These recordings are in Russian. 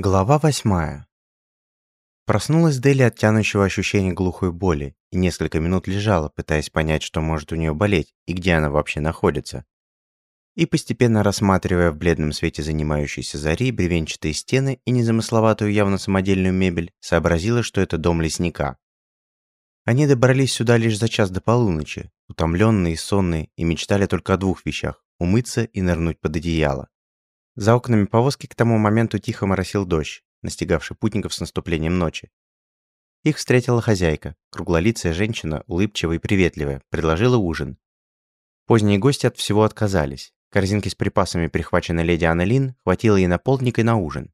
Глава восьмая. Проснулась Дели от тянущего ощущения глухой боли и несколько минут лежала, пытаясь понять, что может у нее болеть и где она вообще находится. И постепенно рассматривая в бледном свете занимающейся зари бревенчатые стены и незамысловатую явно самодельную мебель, сообразила, что это дом лесника. Они добрались сюда лишь за час до полуночи, утомленные сонные, и мечтали только о двух вещах – умыться и нырнуть под одеяло. За окнами повозки к тому моменту тихо моросил дождь, настигавший путников с наступлением ночи. Их встретила хозяйка, круглолицая женщина, улыбчивая и приветливая, предложила ужин. Поздние гости от всего отказались. Корзинки с припасами, прихваченной леди Аннелин, хватило ей на полдник и на ужин.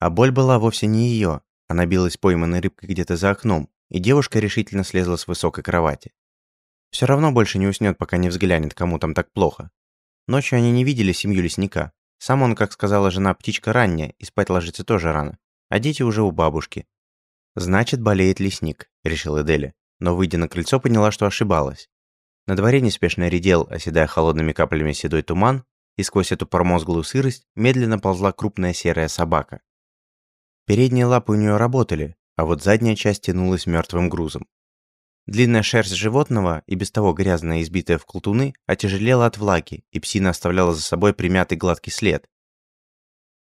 А боль была вовсе не ее. Она билась пойманной рыбкой где-то за окном, и девушка решительно слезла с высокой кровати. Все равно больше не уснет, пока не взглянет, кому там так плохо. Ночью они не видели семью лесника. Сам он, как сказала жена, птичка ранняя, и спать ложится тоже рано. А дети уже у бабушки. «Значит, болеет лесник», — решила Эдели. Но, выйдя на крыльцо, поняла, что ошибалась. На дворе неспешно редел, оседая холодными каплями седой туман, и сквозь эту промозглую сырость медленно ползла крупная серая собака. Передние лапы у нее работали, а вот задняя часть тянулась мертвым грузом. Длинная шерсть животного, и без того грязная и избитая в колтуны, отяжелела от влаги, и псина оставляла за собой примятый гладкий след.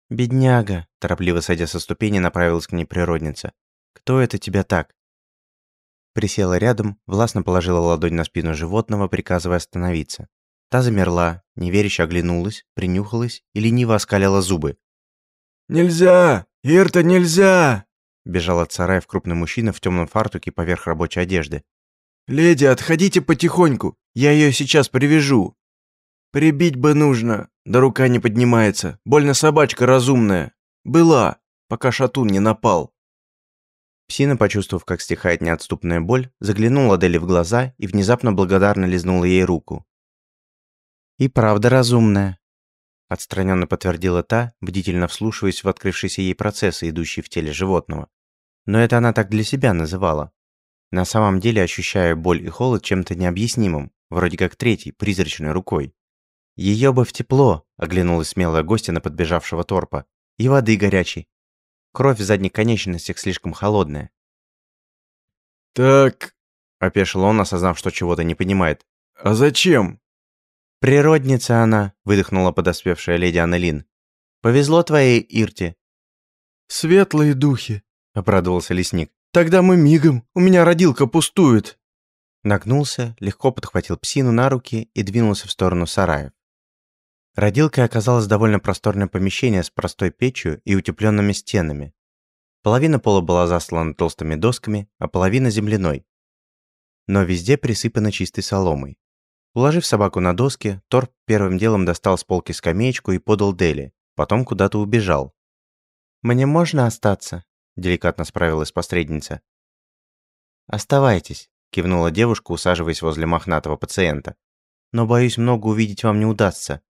«Бедняга!» – торопливо сойдя со ступени, направилась к ней природница. «Кто это тебя так?» Присела рядом, властно положила ладонь на спину животного, приказывая остановиться. Та замерла, неверяще оглянулась, принюхалась и лениво оскалила зубы. «Нельзя! Ирта, нельзя!» Бежал от сараев крупный мужчина в темном фартуке поверх рабочей одежды. «Леди, отходите потихоньку, я ее сейчас привяжу». «Прибить бы нужно, да рука не поднимается, больно собачка разумная. Была, пока шатун не напал». Псина, почувствовав, как стихает неотступная боль, заглянула Дели в глаза и внезапно благодарно лизнула ей руку. «И правда разумная», – отстраненно подтвердила та, бдительно вслушиваясь в открывшиеся ей процессы, идущие в теле животного. Но это она так для себя называла. На самом деле ощущая боль и холод чем-то необъяснимым, вроде как третьей, призрачной рукой. Ее бы в тепло, оглянулась смелая гостья на подбежавшего торпа. И воды горячей. Кровь в задних конечностях слишком холодная. «Так...» – опешил он, осознав, что чего-то не понимает. «А зачем?» «Природница она», – выдохнула подоспевшая леди Аннелин. «Повезло твоей Ирте». «Светлые духи», обрадовался лесник. «Тогда мы мигом, у меня родилка пустует». Нагнулся, легко подхватил псину на руки и двинулся в сторону сараев. Родилкой оказалось довольно просторное помещение с простой печью и утепленными стенами. Половина пола была заслана толстыми досками, а половина земляной. Но везде присыпано чистой соломой. Уложив собаку на доски, Торп первым делом достал с полки скамеечку и подал Дели, потом куда-то убежал. «Мне можно остаться?» Деликатно справилась посредница. «Оставайтесь», – кивнула девушка, усаживаясь возле мохнатого пациента. «Но, боюсь, много увидеть вам не удастся.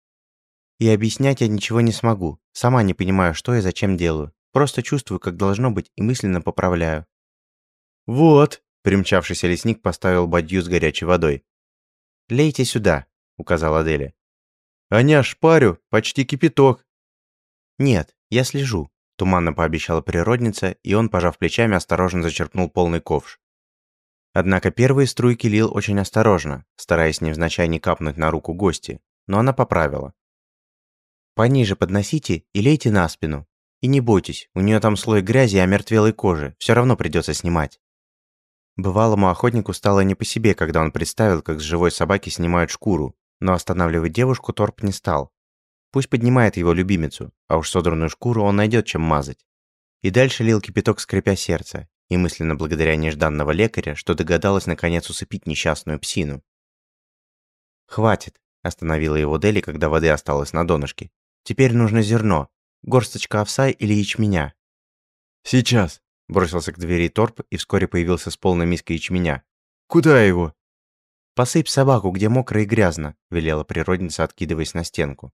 И объяснять я ничего не смогу. Сама не понимаю, что и зачем делаю. Просто чувствую, как должно быть, и мысленно поправляю». «Вот», – примчавшийся лесник поставил бадью с горячей водой. «Лейте сюда», – указала Аделя. «А не ошпарю, почти кипяток». «Нет, я слежу. Туманно пообещала природница, и он, пожав плечами, осторожно зачерпнул полный ковш. Однако первые струйки лил очень осторожно, стараясь невзначай не капнуть на руку гости, но она поправила. «Пониже подносите и лейте на спину. И не бойтесь, у нее там слой грязи и омертвелой кожи, все равно придется снимать». Бывалому охотнику стало не по себе, когда он представил, как с живой собаки снимают шкуру, но останавливать девушку Торп не стал, Пусть поднимает его любимицу, а уж содранную шкуру он найдет чем мазать. И дальше лил кипяток, скрипя сердце, и мысленно благодаря нежданного лекаря, что догадалась наконец усыпить несчастную псину. «Хватит», – остановила его Дели, когда воды осталось на донышке. «Теперь нужно зерно. Горсточка овса или ячменя». «Сейчас», – бросился к двери торп и вскоре появился с полной миской ячменя. «Куда его?» «Посыпь собаку, где мокро и грязно», – велела природница, откидываясь на стенку.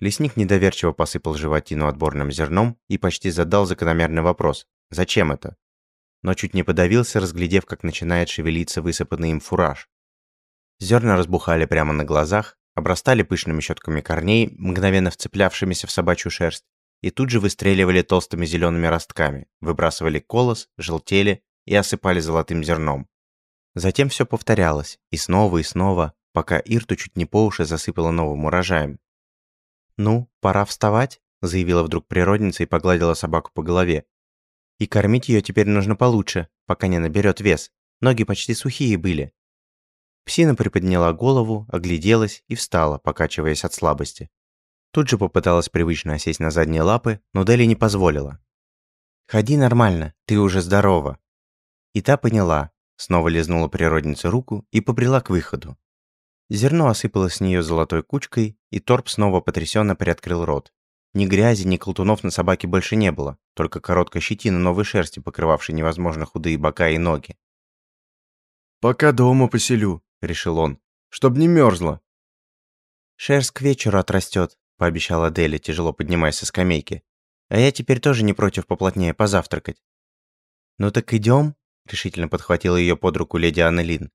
Лесник недоверчиво посыпал животину отборным зерном и почти задал закономерный вопрос «Зачем это?». Но чуть не подавился, разглядев, как начинает шевелиться высыпанный им фураж. Зерна разбухали прямо на глазах, обрастали пышными щетками корней, мгновенно вцеплявшимися в собачью шерсть, и тут же выстреливали толстыми зелеными ростками, выбрасывали колос, желтели и осыпали золотым зерном. Затем все повторялось, и снова, и снова, пока Ирту чуть не по уши засыпала новым урожаем. «Ну, пора вставать», — заявила вдруг природница и погладила собаку по голове. «И кормить ее теперь нужно получше, пока не наберет вес. Ноги почти сухие были». Псина приподняла голову, огляделась и встала, покачиваясь от слабости. Тут же попыталась привычно осесть на задние лапы, но Дели не позволила. «Ходи нормально, ты уже здорова». И та поняла, снова лизнула природнице руку и побрела к выходу. Зерно осыпалось с нее золотой кучкой, и Торп снова потрясенно приоткрыл рот. Ни грязи, ни колтунов на собаке больше не было, только короткая щетина новой шерсти, покрывавшей невозможно худые бока и ноги. «Пока дома поселю», — решил он, — «чтоб не мерзла». «Шерсть к вечеру отрастет», — пообещала Дели, тяжело поднимаясь со скамейки. «А я теперь тоже не против поплотнее позавтракать». «Ну так идем», — решительно подхватила ее под руку леди Аннелин.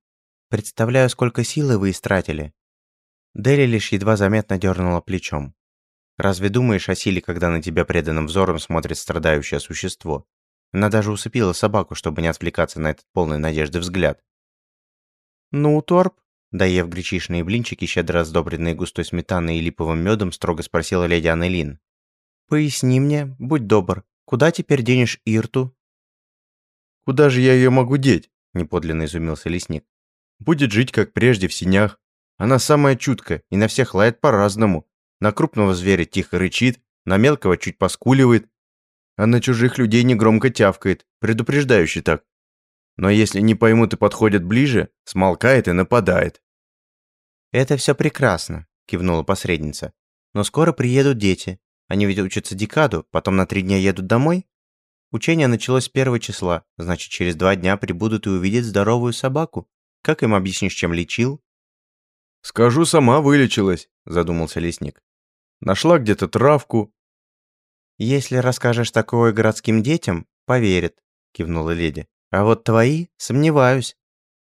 Представляю, сколько силы вы истратили». Дели лишь едва заметно дернула плечом. «Разве думаешь о силе, когда на тебя преданным взором смотрит страдающее существо? Она даже усыпила собаку, чтобы не отвлекаться на этот полный надежды взгляд. «Ну, Торп?» Доев гречишные блинчики, щедро раздобренные густой сметаной и липовым медом, строго спросила леди Аннелин. «Поясни мне, будь добр, куда теперь денешь Ирту?» «Куда же я ее могу деть?» – неподлинно изумился лесник. Будет жить, как прежде, в синях. Она самая чуткая и на всех лает по-разному. На крупного зверя тихо рычит, на мелкого чуть поскуливает, а на чужих людей негромко тявкает, предупреждающе так. Но если не поймут и подходят ближе, смолкает и нападает. «Это все прекрасно», – кивнула посредница. «Но скоро приедут дети. Они ведь учатся декаду, потом на три дня едут домой. Учение началось с первого числа, значит, через два дня прибудут и увидят здоровую собаку. Как им объяснишь, чем лечил?» «Скажу, сама вылечилась», – задумался лесник. «Нашла где-то травку». «Если расскажешь такое городским детям, поверят», – кивнула леди. «А вот твои, сомневаюсь.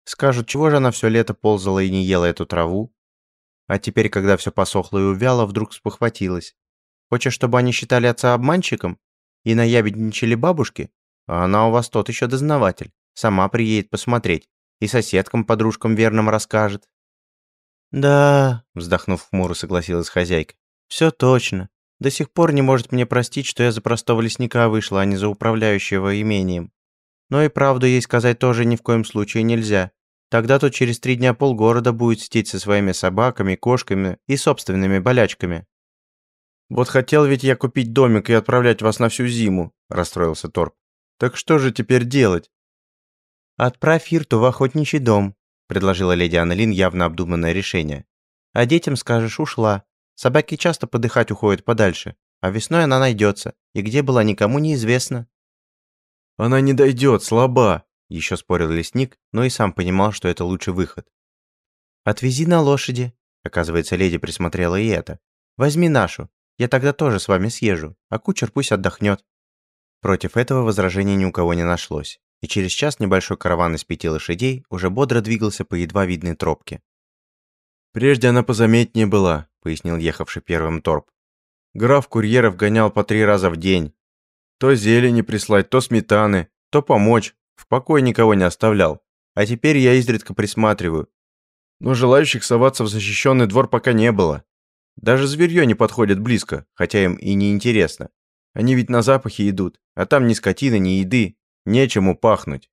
Скажут, чего же она все лето ползала и не ела эту траву? А теперь, когда все посохло и увяло, вдруг спохватилась. Хочешь, чтобы они считали отца обманщиком? И наябедничали бабушки? А она у вас тот еще дознаватель. Сама приедет посмотреть и соседкам-подружкам верным расскажет». «Да», — вздохнув хмуро, согласилась хозяйка. «Все точно. До сих пор не может мне простить, что я за простого лесника вышла, а не за управляющего имением. Но и правду ей сказать тоже ни в коем случае нельзя. Тогда то через три дня полгорода будет сидеть со своими собаками, кошками и собственными болячками». «Вот хотел ведь я купить домик и отправлять вас на всю зиму», – расстроился Торп. «Так что же теперь делать?» «Отправь Ирту в охотничий дом», – предложила леди Аннелин явно обдуманное решение. «А детям скажешь, ушла. Собаки часто подыхать уходят подальше, а весной она найдется, и где была никому неизвестно». «Она не дойдет, слаба», – еще спорил лесник, но и сам понимал, что это лучший выход. «Отвези на лошади», – оказывается, леди присмотрела и это. «Возьми нашу, я тогда тоже с вами съезжу, а кучер пусть отдохнет». Против этого возражений ни у кого не нашлось и через час небольшой караван из пяти лошадей уже бодро двигался по едва видной тропке. «Прежде она позаметнее была», — пояснил ехавший первым торп. «Граф курьеров гонял по три раза в день. То зелени прислать, то сметаны, то помочь. В покое никого не оставлял. А теперь я изредка присматриваю. Но желающих соваться в защищенный двор пока не было. Даже зверье не подходит близко, хотя им и не интересно. Они ведь на запахи идут, а там ни скотины, ни еды, Нечему пахнуть.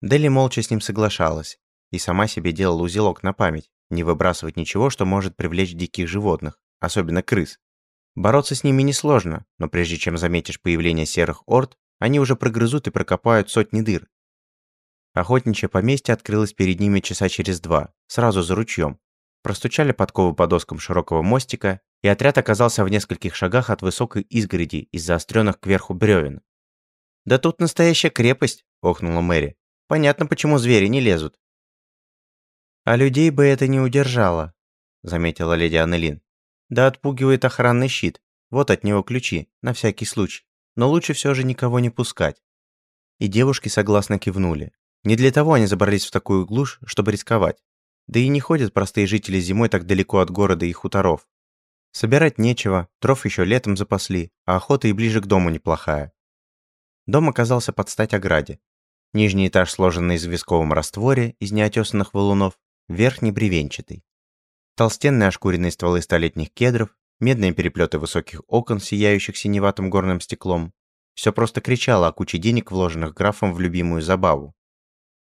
Дели молча с ним соглашалась и сама себе делала узелок на память, не выбрасывать ничего, что может привлечь диких животных, особенно крыс. Бороться с ними несложно, но прежде чем заметишь появление серых орд, они уже прогрызут и прокопают сотни дыр. Охотничье поместье открылось перед ними часа через два, сразу за ручьем. Простучали подковы по доскам широкого мостика, и отряд оказался в нескольких шагах от высокой изгороди из заостренных кверху бревен, «Да тут настоящая крепость», – охнула Мэри. «Понятно, почему звери не лезут». «А людей бы это не удержало», – заметила леди Аннелин. «Да отпугивает охранный щит. Вот от него ключи, на всякий случай. Но лучше все же никого не пускать». И девушки согласно кивнули. Не для того они забрались в такую глушь, чтобы рисковать. Да и не ходят простые жители зимой так далеко от города и хуторов. Собирать нечего, дров еще летом запасли, а охота и ближе к дому неплохая. Дом оказался под стать ограде. Нижний этаж сложенный из висковом растворе из неотесанных валунов, верхний бревенчатый. Толстенные ошкуренные стволы столетних кедров, медные переплеты высоких окон, сияющих синеватым горным стеклом. Все просто кричало о куче денег, вложенных графом в любимую забаву.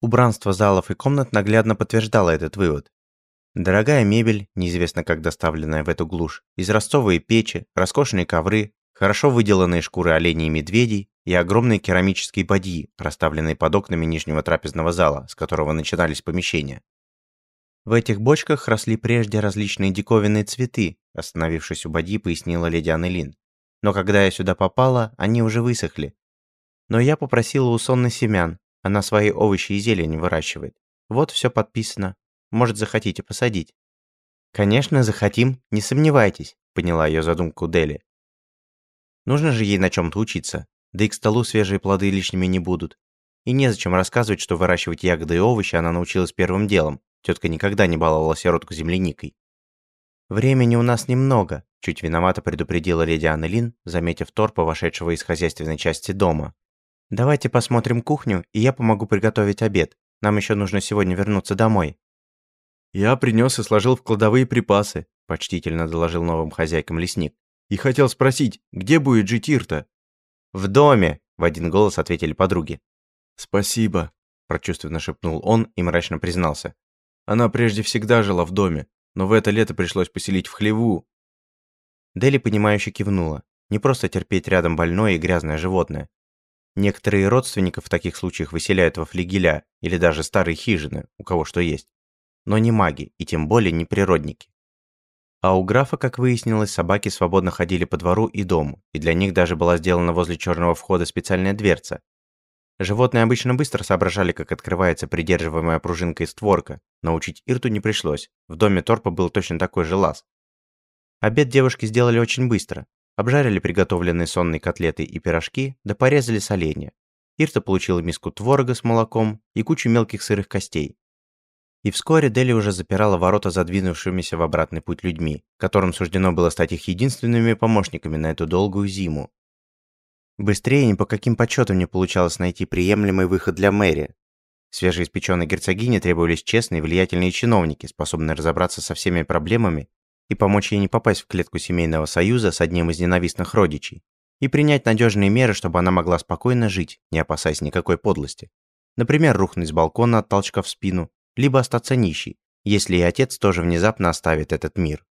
Убранство залов и комнат наглядно подтверждало этот вывод. Дорогая мебель, неизвестно как доставленная в эту глушь, израстовые печи, роскошные ковры, хорошо выделанные шкуры оленей и медведей и огромные керамические бадьи, расставленные под окнами нижнего трапезного зала, с которого начинались помещения. В этих бочках росли прежде различные диковинные цветы, остановившись у бадьи, пояснила леди Аннелин. Но когда я сюда попала, они уже высохли. Но я попросила у Сонны семян, она свои овощи и зелень выращивает. Вот все подписано. Может, захотите посадить?» «Конечно, захотим, не сомневайтесь», — поняла ее задумку Дели. «Нужно же ей на чем-то учиться, да и к столу свежие плоды лишними не будут. И незачем рассказывать, что выращивать ягоды и овощи она научилась первым делом. Тетка никогда не баловала сиротку земляникой. «Времени у нас немного», – чуть виновато предупредила леди Аннелин, заметив торпа, вошедшего из хозяйственной части дома. «Давайте посмотрим кухню, и я помогу приготовить обед. Нам еще нужно сегодня вернуться домой». «Я принес и сложил в кладовые припасы», – почтительно доложил новым хозяйкам лесник. «И хотел спросить, где будет жить Ирта?» «В доме», – в один голос ответили подруги. «Спасибо», – прочувственно шепнул он и мрачно признался. «Она прежде всегда жила в доме, но в это лето пришлось поселить в хлеву». Дели, понимающе кивнула. Не просто терпеть рядом больное и грязное животное. Некоторые родственников в таких случаях выселяют во флигеля или даже старые хижины, у кого что есть но не маги, и тем более не природники. А у графа, как выяснилось, собаки свободно ходили по двору и дому, и для них даже была сделана возле черного входа специальная дверца. Животные обычно быстро соображали, как открывается придерживаемая пружинкой створка, но учить Ирту не пришлось, в доме Торпа был точно такой же лаз. Обед девушки сделали очень быстро. Обжарили приготовленные сонные котлеты и пирожки, да порезали соленья. Ирта получила миску творога с молоком и кучу мелких сырых костей, и вскоре Дели уже запирала ворота задвинувшимися в обратный путь людьми, которым суждено было стать их единственными помощниками на эту долгую зиму. Быстрее ни по каким подсчетам не получалось найти приемлемый выход для мэрии. Свежеиспеченной герцогине требовались честные влиятельные чиновники, способные разобраться со всеми проблемами и помочь ей не попасть в клетку семейного союза с одним из ненавистных родичей, и принять надежные меры, чтобы она могла спокойно жить, не опасаясь никакой подлости. Например, рухнуть с балкона от толчка в спину, либо остаться нищей, если и отец тоже внезапно оставит этот мир.